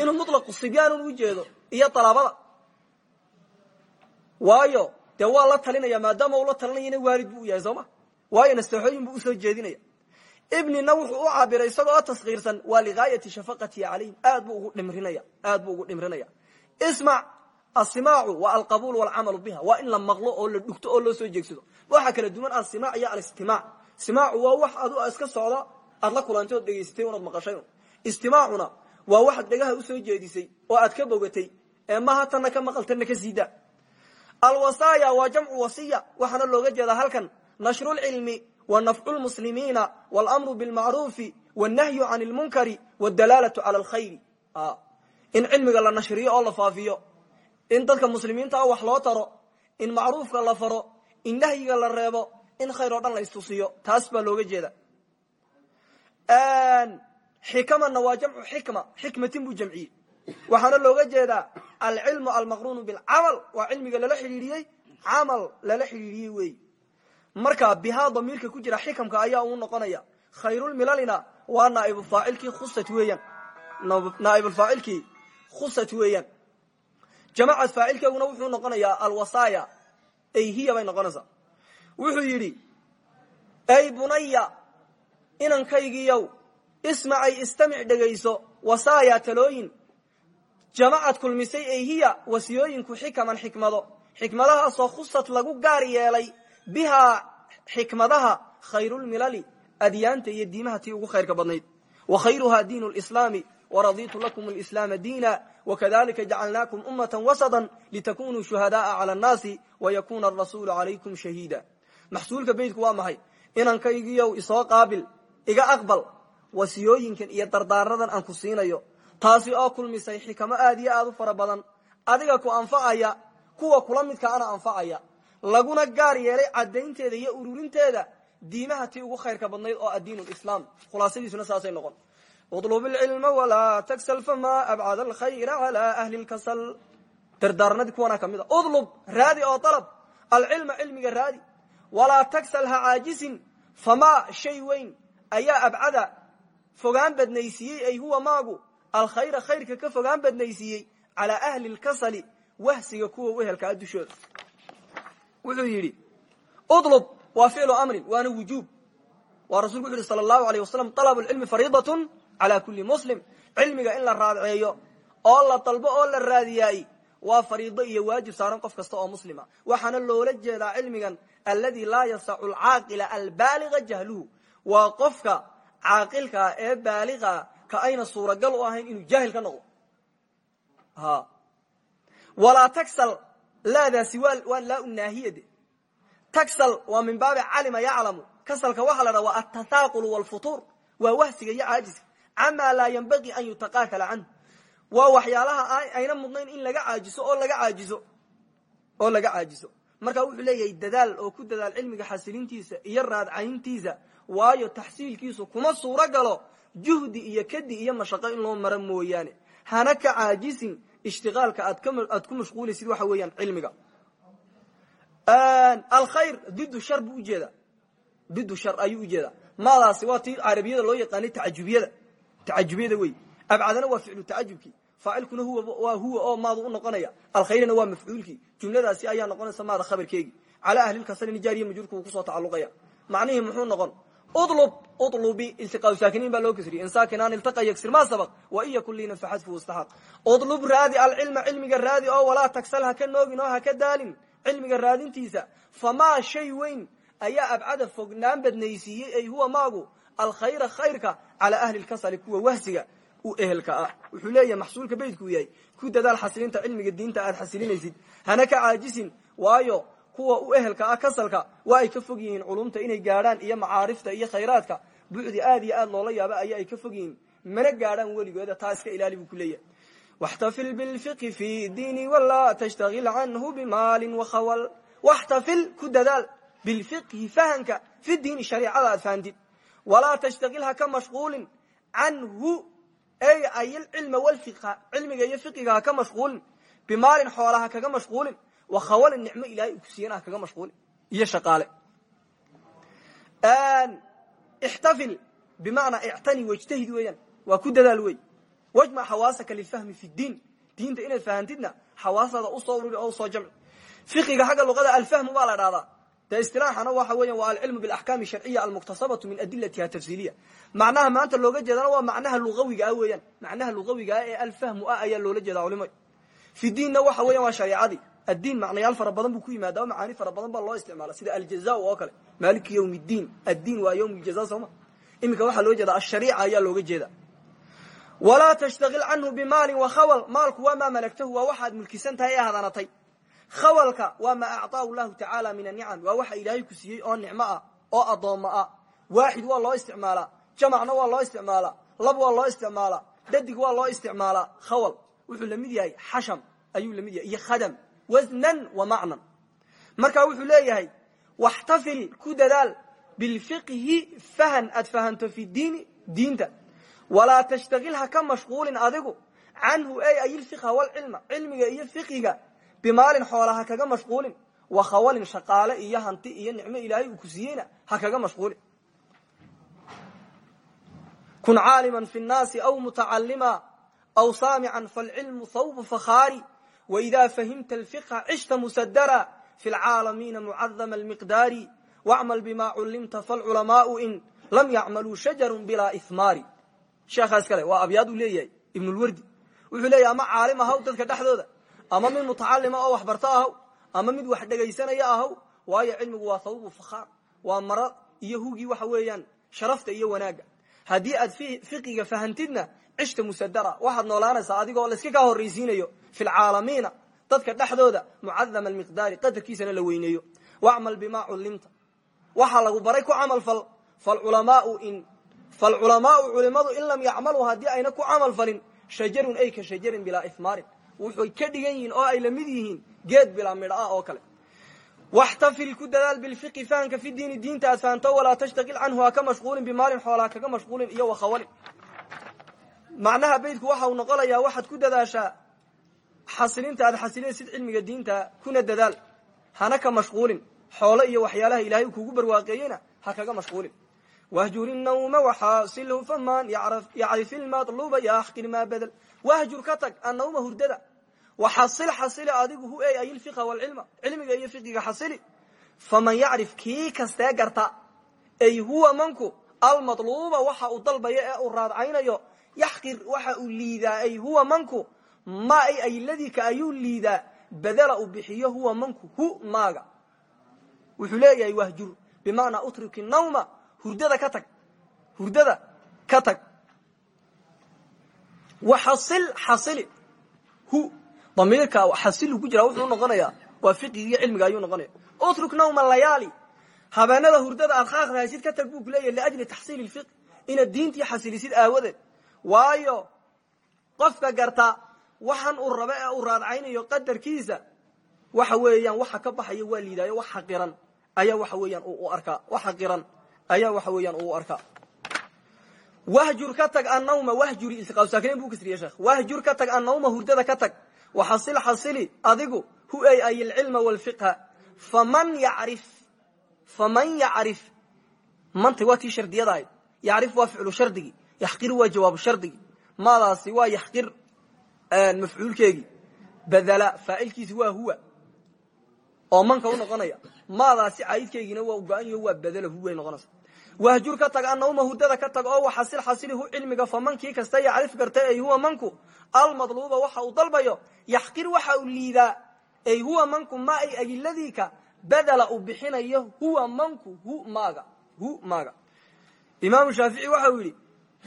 inuu mutlaqu sibyaanun u jeedo iyo talaabada. Waayo dee waa la talinaya maadaama ula talinayana waalid buu u yahay sooma waayo nasteexooyin buu u soo jeedinaya ibnina wuxuu u cabiray isagoo taskiirsan waa ligaayati shafaqatihi calayhim aad buu ugu dhimrinaya aad buu ugu dhimrinaya. Ismac asimaacu waa alqabuul walcamalu biha waa in la maqlo oo la dhugto oo loo soo jeegsado waxaa kala duwan alsimaac iyo alistimaac simaacu waa wax adu iska socda aad la kulantay ood dhegaysatay unaad maqashay. Istimaacuna waa waxaad dhegaha u soo jeedisay oo aad ka bogatay ee maha tanna ka maqal tanna ka siida. Alwasaaya waa jamcu wasiya waxaana looga jeedaa halkan nashru nafcu lmuslimiina walamru bilmacruufi wannahyu can lmunkari wdalaalatu cala alkhayri in cilmiga la nashriyo oo la faafiyo in dadka muslimiinta wax loo taro in macruufka la faro in nahyiga la reebo in khayr oo dhan la istusiyo taas baa looga jeeda. Xikamanna waa jamcu xikma xikmatin buu jamciyey. Waxaana looga jeedaa alcilmu almaqruunu bilcamal waa marka bihaa damiirka ku jira xikamka ayaa uu noqonaya khayrulmilalina waa naaibfaacilkii khusat weeyaan. Naaibulfaacilkii khusat weeyaan. Jamacad faacilkeeguna wuxuu noqonayaa alwasaaya. Ay hiya bay noqonaysaa wuxuu yidhi ay bunaya inankaygiiyow ismacay istamic dhegayso wasaaya talooyin. Jamacad kulmisay ay hiya wasiyooyinku xikaman xikmado. Xikmadahaasoo khusad lagu gaar yeelay bihaa xikmadaha khayrulmilali adyaanta iyo diimaha tii ugu khayrka badnayd. Wa khayruha diin lislaami waraditu lakum lislaama diina wakadalika jacalnaakum ummata wasada litakunuu shuhadaaa cala annaasi wayakuna arasuulu calaykum shahiida. Maxsuulka beytku waa maxay? Inankaygiiyow isoo qaabil iga aqbal wasiyooyinkan iyo dardaaradan aan ku siinayo taasi oo kulmisay xikamo aad iyo aad u fara badan adiga ku anfacaya kuwa kula midka ana anfacaya laguna gaar yeelay cadaynteeda iyo ururinteeda diimaha tii ugu khayrka badnayd oo addiin lislaam khulaasadiisuna saasay noqon. Utlub ilcilma walaa tagsal famaa abcad alkhayra calaa ahli lkasal dardaaranadii kuwanaa ka mid a udlub raadi oo dalab alcilma cilmiga raadi. Walaa tagsal ha caajisin famaa shay weyn. Ayaa abcada fogaan badnaysiiyey ay huwa maagu. Alkhayra khayrka ka fogaan badnaysiiyey calaa ahli lkasali wahsiga kuwa u ehelkaa dushooda wuxuu yidhi udlub waa ficlu amrin waana wujuub waa rasulku wuxu yhi sala allahu alayh wasalam alab lcilmi fariidatun cala kulli muslim. Cilmiga in la raadceeyo oo la dalbo oo la raadiyaay waa fariido iyo waajib saaran qof kasta oo muslima. Waxaana loola jeedaa cilmigan aladi laa yasacu alcaaqila albaaliga jahluhu. Waa qofka caaqilkaa ee baaligaa ka ayna suuragal u ahayn inuu jaahil ka noqdo laadaasi waa laa naahiyade tagsal waa min baabi calima yaclamu. Kasalka waxaa la dhaha waa altathaaqul walfutuur. Waa wahsiga iyo caajiska. Camaa laa yanbagii an yutaqaatala canhu. Waa waxyaalaha ayna mudnayn in laga caajiso oo laga caajiso. Oo laga caajiso. Marka wuxuu leeyahay dadaal oo ku dadaal cilmiga xasilintiisa iyo raadcayntiisa. Waayo taxsiilkiisu kuma suuro galo juhdi iyo kadi iyo mashaqo in loo maro mooyaane. Hana ka caajisin ishtiqaalka aad ku mashquulaysid waxa weeyaan cilmiga. Alkhayr didu shar buu u jeedaa didu shar ayuu u jeedaa maadaasi waa tii carabiyada loo yaqaanay taajubiyada tacajubiyada wey. Abcadana waa ficlu tacajubkii faacilkuna waa huwa oo maadu u noqonaya. Alkhayrina waa mafcuulkii jumladaasi ayaa noqonaysa maada khabarkeegi. Calaa ahlilkasri nijaariya majruurka uu ku soo tacaluqaya macnihii muxuu noqon ulub ulubi iltiqaa saakiniin baa loo kasriyay in saakinaan iltaqa yagsir ma sabaq wa in yakun liina faxadfu istaxaq udlub raadi alcilma cilmiga raadi oo walaa tagsal ha ka noogin oo ha ka daalin cilmiga raadintiisa famaa shay weyn ayaa abcada fognaan badnaysiiyey ay huwa maagu alkhayra khayrka calaa ahli lkasali kuwa wahsiga u ehelka ah wuxuu leeyahay maxsuulka beydkuu yahay ku dadaal xasilinta cilmiga diinta aad xasilinaysid hana ka caajisin waayo kuwa u ehelka ah kasalka waa ay ka fog yihiin culumta inay gaadhaan iyo macaarifta iyo khayraadka. Bucdi aad iyo aad loola yaaba ayaa ay ka fog yihiin. Mana gaadhaan weligooda taa iska ilaali buu ku leeyahay. Waxtafil bilfiqi fi diini walaa tashtagil canhu bimaalin wakhawal waxtafil ku dadaal bilfiqhi fahanka fi diini shariicada aad fahantid walaa tashtagil ha ka mashquulin canhu ey ayilcilma walfiqa cilmiga iyo fiqiga wakhawalin nicmo ilahay ku siiyana kaga mashquulin iyo shaqaale. Ixtafil bimacnaa ictani wajtahid weeyaan. Waa ku dadaal wey wajmac xawaasaka lilfahmi fi diin. Diinta inaad fahantidna xawaasaada u soo ururi oo u soo jamci. Fiqiga xagga luqada alfahmu baa la dhahdaa dee istilaaxana waxa weeyan waa alcilmu bilaxkaami sharciya almuktasabatu min adilatiha tafsiiliya. Macnaha maanta looga jeedana waa macnaha luawiga ah weeyaan. Macnaha lugawiga ah ee alfahmu ah ayaa loola jeedaa culimo fi diinna waxa weyan waa shareicadii addiin macnayaal fara badan buu ku yimaada macaani fara badan baa loo isticmaala sida aljaza oo kale. Maliki ywm ddiin addiin waa ywm ljaza sooma iminka waxaa loo jeeda ashariica ayaa looga jeeda walaa tashtagil canhu bimaalin wakhawal maalku waa maa malagtahu waa waxaad mulkisan tahay ee hadanatay. Khawalka waa maa acطaahu llahu tacaala min anicam waa waxa ilaahay ku siiyey oo nicmo ah oo addoommo ah. Waaxid waa loo isticmaalaa jamacna waa loo isticmaalaa lab waa loo isticmaalaa dadig waa loo isticmaalaa. Khawal. Wuxuu la mid yahay xasham ayuu la mid yahay iyo khadam wasnan wa macnan. Marka wuxuu leeyahay waxtafil ku dadaal bilfiqhi fahan aad fahanto fi diini diinta. Walaa tashtagil ha ka mashquulin adigu canhu ey ayilfiqha walcilma cilmiga iyo fiqiga bimaalin xoola ha kaga mashquulin. Wa khawalin shaqaale iyo hanti iyo nicmo ilaahay ku siiyeyna ha kaga mashquulin. Kun caaliman fi nnaasi aw mutacalima aw saamican falcilmu thawbu fakhaari wإida fahimta اlfiqha cishta musadara fi اlcaalamiina mucadama اlmiqdaari wacmal bima cullimta falculamaau in lam yacmaluu shajaru bilaa ihmaari sheekhaas kale waa abyaad uu leeyahay ibnulwardi wuxuu leeyahy ama caalim ahaw dadka dhexdooda ama mid mutacalima oo wax barto ahaw ama mid wax dhegaysanaya ahaw waayo cilmigu waa thawbu fakhaar waa maro iyo hugii waxa weeyaan sharafta iyo wanaagga haddii aad fiqiga fahantidna cishta musadara waxaad noolaanaysaa adigoo layska kaa horraysiinayo fi lcaalamiina dadka dhexdooda mucadama almiqdaari qadarkiisana la weyneeyo. Wacmal bimaa cullimta. Waxaa lagu baray ku camal fal falculamaau in falculamaau culimadu in lam yacmaluu haddii ayna ku camal falin shajarun ay ka shajarin bilaa ihmaarin wuxuy ka dhigan yihiin oo ay la mid yihiin geed bilaa midho ah oo kale. Waxtafil ku dadaal bilfiqi fahanka fi diini diinta aad fahanto walaa tashtaqil canhu ha ka mashquulin bimaalin xoolaa kaga mashquulin iyo wakhawalin macnaha beydku waxa uu noqonayaa waxaad ku dadaashaa xasilinta aad xasilinaysid cilmiga diinta kuna dadaal. Hana ka mashquulin. Xoolo iyo waxyaalaha ilaahay uu kugu barwaaqeeyeyna ha kaga mashquulin. Wahjur innawma waxaasilhu faman yacrif ilmadluuba yaxqir maa badel wahjur ka tag annawma hurdada. Waxasil xasili adigu hu ey ay lfiqa walcilma cilmiga iyo fiqiga xasili. Faman yacrif kii kastee garta. Ay huwa manku almadluuba waxa uu dalbayo ee uu raadcaynayo yaxqir waxa uu liidaa ay huwa manku ma ay ayladika ayuu liidaa badela uu bixiyo huwa manku hu maaga. Wuxuu leeyahay wahjur bimacnaa utriki nawma hurdada ka tag hurdada ka tag. Waxasil xasili hu damiirka xasilu ku jira wuxuu noqonayaa waa fiqigiiyo cilmiga ayuu noqonaya. Utruk nawma layaali habeenada hurdada aad khaakdahaysid ka tag buu waayo qofka garta waxan uu rabo ee uu raadcaynayo qadarkiisa. Waxa weeyaan waxa ka baxaya waa liidaayo wax xaqiran ayaa waxa weeyaan u arkaa wax xaqiran ayaa waxa weeyaan uu arkaa wahjur ka tag annawma wahjuri iltiqaasaknayn buu kasriye sheekh. Wahjur ka tag annawma hurdada ka tag. Waxasil xasili adigu hu ay ay alcilma walfiqha faman yacrif faman yacrif mantay waa tii shardiyada ahayd yacrif waa ficlu yaxqir waa jawaabu shardigi maadaasi waa yaxqir mafcuulkeegii badala faacilkiisi waa huwa. Oo manka u noqonaya maadaasi caydkeygiina waa go-anyo waa badala huway noqonaysa. Wahjur ka tag annawma hurdada ka tag oo waxasil xasili hu cilmiga famankii kasta yacrif garta ay huwa manku. Almadluuba waxa uu dalbayo yaxqir waxa uu liidaa ay huwa manku ma ay agiladika badala uu bixinayo huwa manku hu maaga hu maaga. Imaamu shaafici waxa uu yidhi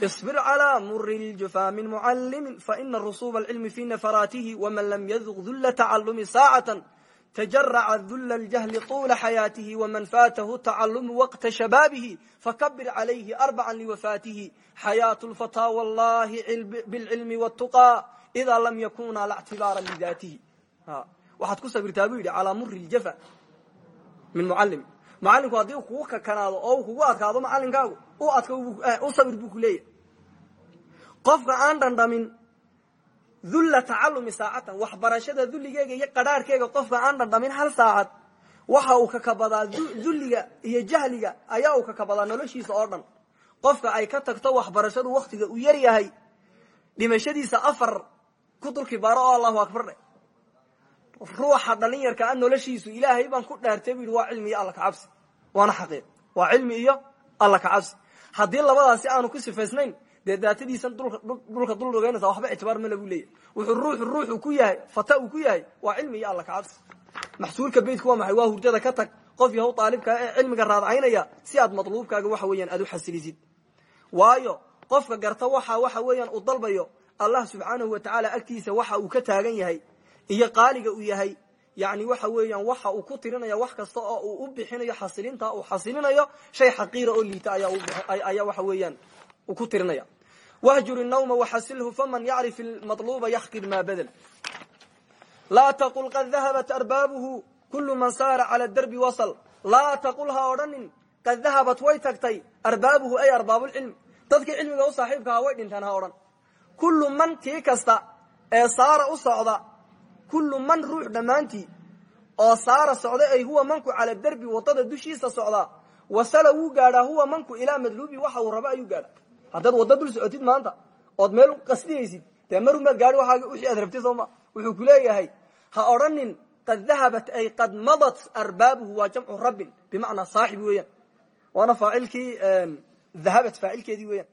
اصبر على مر الجفا من معلم فإن رسوب العلم في نفراته ومن لم يذق ذل تعلم ساعة تجرع ذل الجهل طول حياته ومن فاته التعلم وقت شبابه فكبر عليه أربعا لوفاته حياة الفتى والله بالعلم والتقى إذا لم يكون على اعتبار لذاته waxaad ku sabirtaa buu yidhi calaa muri ljafa min mucallim macallinku haddii kugu kakanaado oo kugu adkaado macalinkaagu u u sabir buu ku leeyahay. Qofka aan dhandhamin dulla tacalumi saacatan waxbarashada dulligeega iyo qadhaarhkeega qofka aan dhandhamin hal saacad waxa uu kakabadaa dulliga iyo jahliga ayaa uu kakabadaa noloshiisa oo dhan. Qofka ay ka tagto waxbarashadu waktiga uu yar yahay dhimashadiisa afar ku dulki baaro oo allahu akbar ruuxa dhalinyarka a noloshiisu ilaahay baan ku dhaartay bu waa cilmi iyo alla kacabsi waana xaqiiq. Waa cilmi iyo alla kacabsi haddii labadaasi aanu ku sifaysnayn dee daatadiisan dhulka dul dhugeynaysa waxba ictibaar male buu leeyahy wuxuu ruuxu ruuxu ku yahay fata uu ku yahay waa cilmi iyo alla kacabsi maxsuulka beytku waa maxay? Waa hurdada ka tag. Qof yahow aalibkaa ee cilmiga raadcaynaya si aad madluubkaaga waxa weeyaan aad u xasilisid. Waayo qofka garta waxa waxa weeyaan uu dalbayo allah subxaanahu wa tacaala agtiisa waxa uu ka taagan yahay iyo qaaliga uu yahay. Yani waxa weeyaan waxa uu ku tirinaya wax kasta oo uu u bixinayo xasilintaa uu xasilinayo shay xaqiira oo liita ayaa waxa weeyaan uu ku tirinaya. Wahjur nawma waxasilhu faman yacrif maluuba yakid maa bedel laa taqul qad dahabat arbaabuhu kulu man saara cala darbi wasl laa taqul ha odhanin qad dahabat way tagtay arbaabuhu ay arbaablcilm dadkii cilmiga u saaxiibkaha ah way dhintaan ha odhan. Kullu man kii kasta ee saara u socda kullu man ruux dhammaantii oo saara socda ay huwa manku cala derbi waddada dushiisa socdaa wasala wuu gaadhaa huwa manku ilaa madluubi waxa uu rabo ayuu gaadha haddaad wadda dul socotid maanta ood meel qasdiyaysid dee marumaad gaadhi waa wixii aad rabtay sooma wuxuu ku leeyahay ha odhanin qad dahabat ay qad madat arbaabuhu waa jamcu rabbin bimacnaa saaxib weeyaan. Waana faacilkii dahabat faacilkeedii weeyaan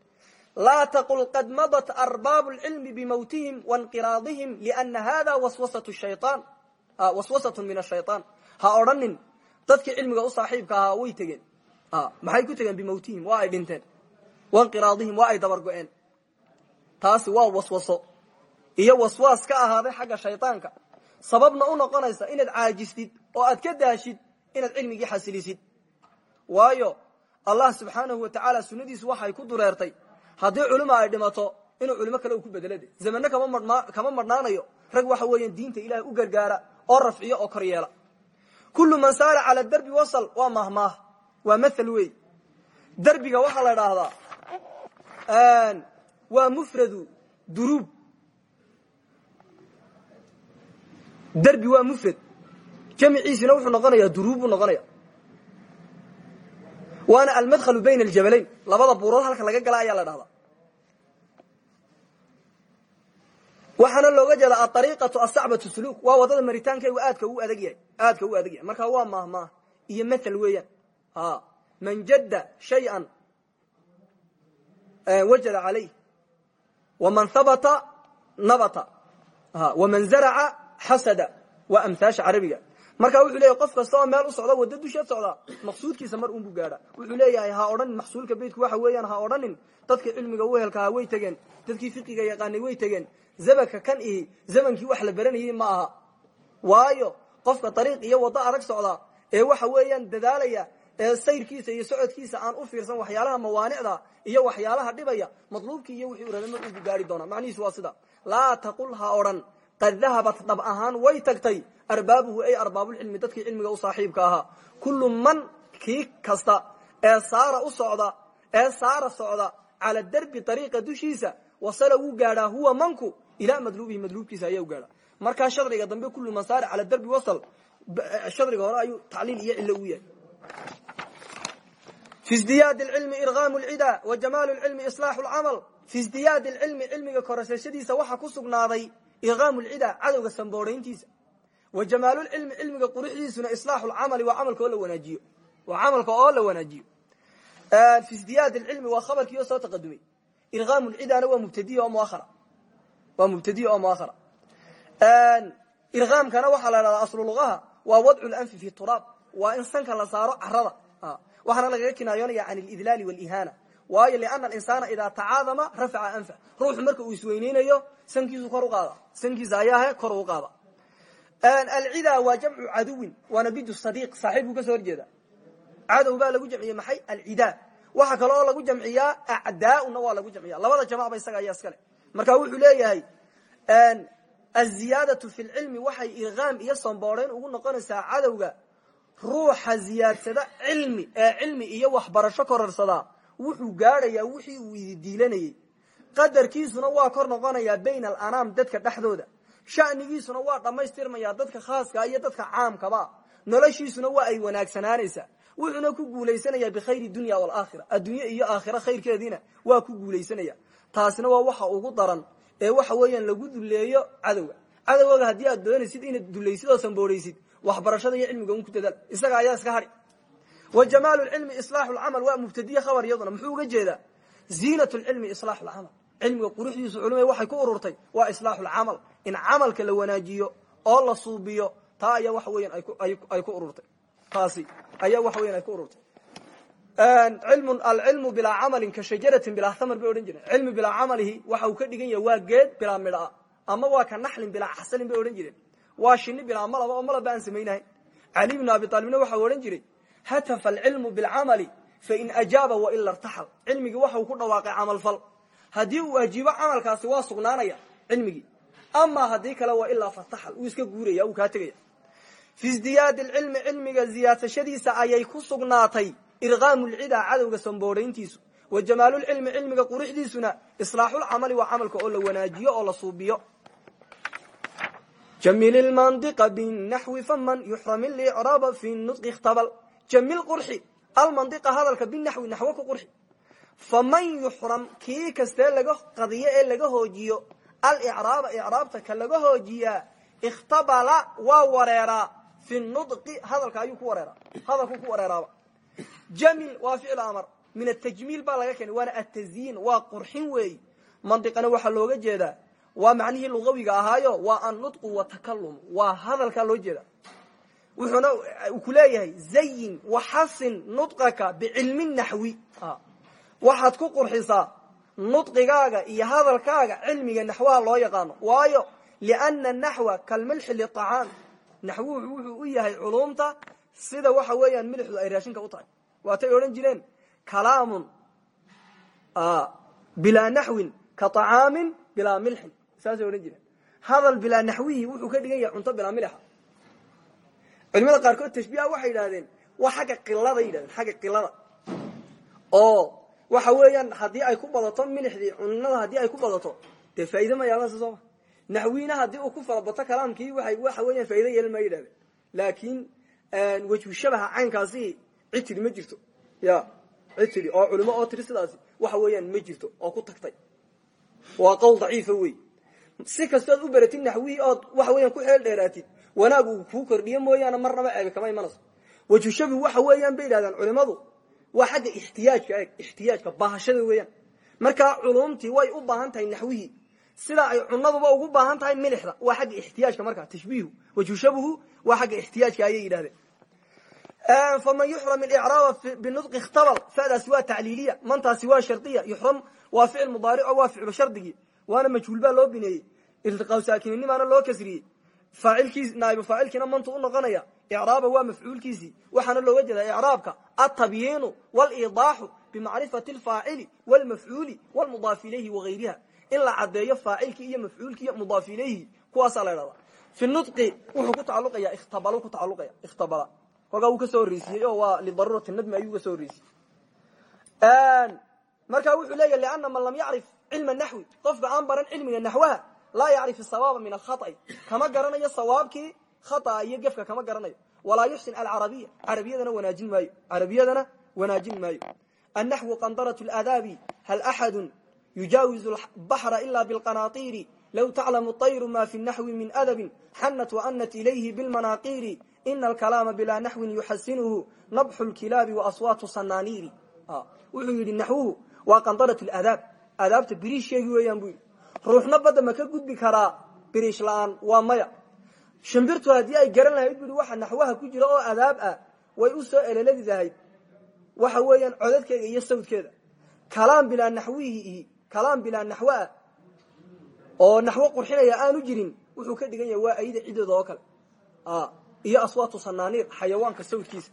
laa taqul qad madat arbaabu lcilmi bimowtihim wainqiraadihim liana hada waswasat shayaan waswasatun min ashayaan ha odhanin dadkii cilmiga u saaxiibka ahaa way tegeen maxay ku tegeen bimowtihim waa ay dhinteen wainqiraadihim waa ay dabar go-een taasi waa waswaso iyo waswaas ka ahaaday xagga shaydaanka sababna u noqonaysa inaad caajistid oo aad ka daashid inaad cilmigii xasilisid waayo allah subxaanahu wa tacaala waxay ku dureertay haddii culima ay dhimato inuu culimo kale uu ku bedelade zamane kama marhnaanayo rag waxa weeyaan diinta ilahay u gargaara oo rafciyo oo kor yeela kullu man saara cala derbi wasal waa mahmaah. Waa mathal wey derbiga waxaa la idhaahdaa waa mufradu duruub. Derbi waa mufrad. Jamiciisina wuxuu noqonaya duruub buu noqonaya waana almadhalu bayna aljabalayn. Labada buurood halka laga gala ayaa la dhahdaa. Waxaana looga jeeda aariiqatu asacbatu suluk waa waddada maritaankeegu aadka u adag yahay. Aadka u adag yahay. Marka waa maahmaah iyo mathal weeyaan. Man jadda shayan wajada calayh. Waman habata nabata. Waman zaraca xasada waa amhaasha carabiga marka wuxuu leeyahy qof kasta oo meel u socda waddo dusheed socda maqsuudkiisa mar unbu gaadha wuxuu leeyahay ha odhanin maqsuulka beytku waxa weeyaan ha odhanin. Dadkii cilmiga wehelkaha way tegeen. Dadkii fiqiga yaqaanay way tegeen. Zamanka kan ihi zamankii wax la baranayey ma aha. Waayo qofka dariiq iyo waddo adag socda ee waxa weeyaan dadaalaya ee sayrkiisa iyo socodkiisa aan u fiirsan waxyaalaha mawaanicda iyo waxyaalaha dhibaya madluubkii iyo wixii u mar unbu gaari doonaa. Macnihiisu waa sida laa taqul ha odhan qad dahabat dhab ahaan way tagtay. Arbaabuhu ay arbaabulcilmi dadkii cilmiga u saaxiibka ahaa. Kullu man kii kasta ee saara u socda ee saara socda cala derbi ariiqa dushiisa wasala wuu gaadhaa huwa manku ilaa madluubihi madluubkiisa ayaa u gaadha markaa shadriga dambe kullu man saara cala derbi wasal shadriga hore ayuu tacliil iyo cilo u yahay. Fi zdiyaadi cilmi irqaamu lcida wa jamaalu lcilmi islaaxu lcamal fi zdiyaadi lcilmi cilmiga korasashadiisa waxaa ku sugnaaday irqaamu lcida cadowga samboorayntiisa wa jamaalulcilmi cilmiga quruxdiisuna islaaxu lcamali waa camalka oo la wanaajiyo. Waa camalka oo la wanaajiyo. Fi zdiyaadi lcilmi waa khabarkii oo soo taqadumay. Irqaamu lcidana waa mubtadiy oo muahara waa mubtadiy oo muahara irqaamkana waxaa la dhahdaa aslu lugaha waa wadcu lanfi fi turaab waa in sanka la saaro carada waxaana lagaga kinaayoonaya can alidlaali walihaana waayo liana alinsaana idaa tacaadama rafaca anfa. Ruuxu marka uu isweyneynayo sankiisu kor u qaada sankiisa ayaahe kor u qaada alcida waa jamcu caduwin waana bidu sadiiq saaxiib buu ka soo horjeeda. Cadow baa lagu jamciyey maxay? Alcida waxa kale oo lagu jamciyaa acdaauna waa lagu jamciya labada jamacba isaga ayaa iskale. Marka wuxuu leeyahay aziyaadatu fi lcilmi waxay irqaam iyo sombooreyn ugu noqonaysaa cadowga ruuxa ziyaadsada cilmi ee cilmi iyo waxbarasho kororsadaa wuxuu gaadhayaa wixii uu ididiilanayey qadarkiisuna waa kor noqonayaa bayna alanaam dadka dhexdooda. Shanigiisuna waa dhammaystirmayaa dadka khaaska iyo dadka caamkaba. Noloshiisuna waa ay wanaagsanaanaysaa. Wuxuuna ku guulaysanayaa bikhayri dunya walaakhira adduunye iyo aakhira khayrkeediina waa ku guulaysanaya. Taasina waa waxa ugu daran ee waxa weeyaan lagu duleeyo cadowga. Cadowga haddii aad doonaysid inaad dulaysid oo sambooraysid waxbarashada iyo cilmiga un ku dadaal. Isaga ayaa iska hadhi wa jamaalu lcilmi islaaxu lcamal waa mubtadiye khabar iyaduna. Muxuu uga jeedaa? Ziinat lcilmi islaaxu lcamal cilmiga quruxdiisu culumay waxay ku ururtay waa islaaxu lcamal in camalka la wanaajiyo oo la suubiyo taa ayaa waxa weyan ay ku ururtay. Taasi ayaa waxa weyan ay ku ururtay. Ilmu alcilmu bilaa camalin ka shajaratin bilaa thamar bay odhan jireen. Cilmi bilaa camalihi waxa uu ka dhigan yahay waa geed bilaa midhaa ama waa ka naxlin bilaa xasalin bay odhan jireen. Waa shini bilaa malaba oo malaba aan samaynahay. Cali bnu abi aalibna waxa odhan jiray hatafa alcilmu bilcamali fain ajaaba waila irtaxal. Cilmigii waxa uu ku dhawaaqay camalfal haddii uu ajiibo camalkaasi waa sugnaanaya cilmigii. Ama haddii kale waa ilaa fartaxal uu iska guuraya uu kaa tegaya. Fi zdiyaadi lcilmi cilmiga ziyaadsashadiisa ayay ku sugnaatay irqaamu lcida cadowga samboorayntiisu. Wa jamaalulcilmi cilmiga quruxdiisuna islaaxulcamali waa camalka oo la wanaajiyo oo la suubiyo. Jamil lmandiqa binaxwi faman yuxram licraaba fi nudqi ikhtabal. Jamil qurxi almandiqa hadalka binaxwi naxwo ku qurxi faman yuxram kii kastee laga qadiyo ee laga hoojiyo alicraaba icraabta ka laga hoojiyaa ikhtabala waa wareeraa fi nudqi hadalka ayuu ku wareeraa hadalku ku wareeraaba jamil waa ficil amar min atajmiil baa laga keenay waana atazyiin waa qurxin weeyi mandiqana waxaa looga jeedaa waa macnihii lugawiga ahaayo waa annutqu watakalum waa hadalkaa loo jeeda wuxuuna ku leeyahay zayin waxasin nudqaka bicilmi naxwi waxaad ku qurxisaa nudqigaaga iyo hadalkaaga cilmiga naxwaha loo yaqaano. Waayo liana naxwa kalmilxi liacaam naxwuhu wuxuu u yahay culumta sida waxa weeyaan milixdu ay raashinka u tahay. Waatay odhan jireen kalaamun bilaa naxwin ka acaamin bilaa milxin. Saasay odhan jireen. Hadal bilaa naxwihi wuxuu ka dhigan yahay cunto bilaa milixa culimada qaarkood tashbiiha waxay yidhahdeen waa xagga qilada yidhahdeen xagga qilada. Oo waxa weeyaan haddii ay ku badato milixdii cunada haddii ay ku badato dee faa'iide ma yeelanaysa sooma naxwiina haddii uu ku farabato kalaamkii waxa weeyaan faa'ido yeelan maa yidhahdeen laakiin wejhu shabaha caynkaasi cid ma jirto. Ya cid oo culimo oo tiri sidaasi waxa weeyaan ma jirto oo ku tagtay. Waa qowl daciifa wey si kastood u beratid naxwihii ood waxa weeyaan ku xeel dheeraatid wanaag uu kordhiyo mooyaane marnaba ceebe kama imanayso. Waju shabi waxa weeyaan bay yidhahdaan culimadu waa xagga ixtiyaajka ixtiyaajka baahashada weeyaan. Markaa culumtii way u baahan tahay naxwihii. Sida ay cunaduba ugu baahan tahay milixda. Waa xagga ixtiyaajka markaa tashbiihu waju shabuhu waa xagga ixtiyaajka ayay yidhahdeen faman yuxram icraaba binudqi ikhtabal fadaasi waa tacliiliya mantaasi waa shardiya yuxram waa ficil mudaarico waa ficlu shardigii waana majhuul baa loo bineeyey. Iltiqaa saakinimaana loo kasriyey. Faacilkiis naaibu faacilkiina mantu u noqonaya icraaba waa mafcuulkiisii waxaana looga jeedaa icraabka atabyiinu waliidaaxu bimacrifati alfaacili walmafcuuli walmudaaf ilayhi wagayriha in la cadeeyo faacilkii iyo mafcuulkii iyo mudaaf ilayhi kuwaasaa la idhahdaa fi nudqi wuxuu ku tacaluqaya ikhtabal ku tacaluqaya ikhtabala kolkaa wuu ka soo horreysiyey oo waa lidaruurati nadmi ayuu ka soo horreysiyey marka wuxuu leeyahy liana man lam yacrif cilma naxwi qofka aan baran cilmiga naxwaha laa yacrif asawaaba min alkhaطi kama garanayo sawaabkii khaطa iyo gefka kama garanayo walaa yuxsin alcarabiya carabiyadana wanaajin maayo carabiyadana wanaajin maayo annaxwu qandaraة اlaadaabi hal axadu yujaawizu baxra ila biاlqanaطiri low taclamu طayru ma fi naxwi min adabi xanat waanat ilayhi bilmanaaqiiri ina alkalaama bilaa naxwin yuxasinuhu nabxu lkilaabi waaswaatu sanaaniiri wuxuu yidhi naxwuhu waa qandaraة اlaadaab aadaabta biriish sheegi weeyaan buu yidhi ruuxna badda ma ka gudbi karaa biriish la-aan waa maya shimbirtu haddii ay garan lahayd bu waxa naxwaha ku jira oo adaab ah way u soo eleladi lahayd waxa weeyaan codadkeeda iyo sawdkeeda. Kalaam bilaa naxwihi kalaam bilaa naxwo ah oo naxwo qurxinaya aanu jirin wuxuu ka dhigan yahay waa ayda ciddooda oo kale. Iyo aswaatu sanaaniir xayawaanka sawdkiisa.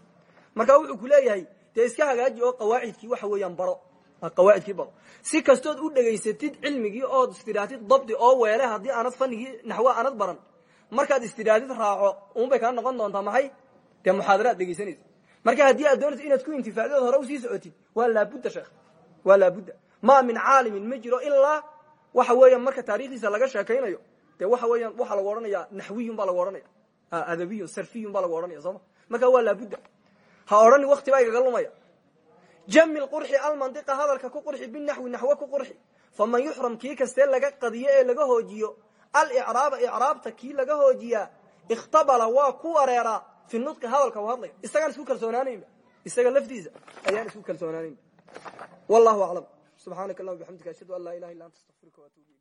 Marka wuxuu ku leeyahay dee iska hagaaji oo qawaacidkii waxa weeyaan baro qawaacidkii baro. Si kastood u dhegaysatid cilmigii ood istidhaahdid dabdi oo weele haddii aanad fanigii naxwa aanad baran markaad istidhaahdid raaco unbay kaa noqon doontaa maxay? Dee muxaadaraad dhegaysanaysa marka haddii aad doonaysa inaad ku intifaacdood hore u sii socotid waa laabudda sheekh. Waa laabudda. Ma min caalimin ma jiro ilaa waxa weeyaan marka taarikhdiisa laga sheekaynayo dee waxa weeyaan waxaa lagu odhanaya naxwiyun baa lagu odhanaya adabiyun sarfiyun baa lagu odhanaya sooma marka waa laabudda. Ha odhani wakti baa igaga lumaya. Jamil qurxi almandiqa hadalka ku qurxi binaxwi naxwo ku qurxi. Faman yuxram kii kastee laga qadiyo ee laga hoojiyo alicraaba icraabta kii laga hoojiyaa ikhtabala waa ku wareeraa. Fi nudqi hadalka u hadlaya isagaan isku kalsoonaanaynba isaga laftiisa ayaan isku kalsoonaanaynba wallahu aclam subxaanaka allahuma bixamdika ashhadu an laa ilaha illa anta astaqfiruka waatubu ilayk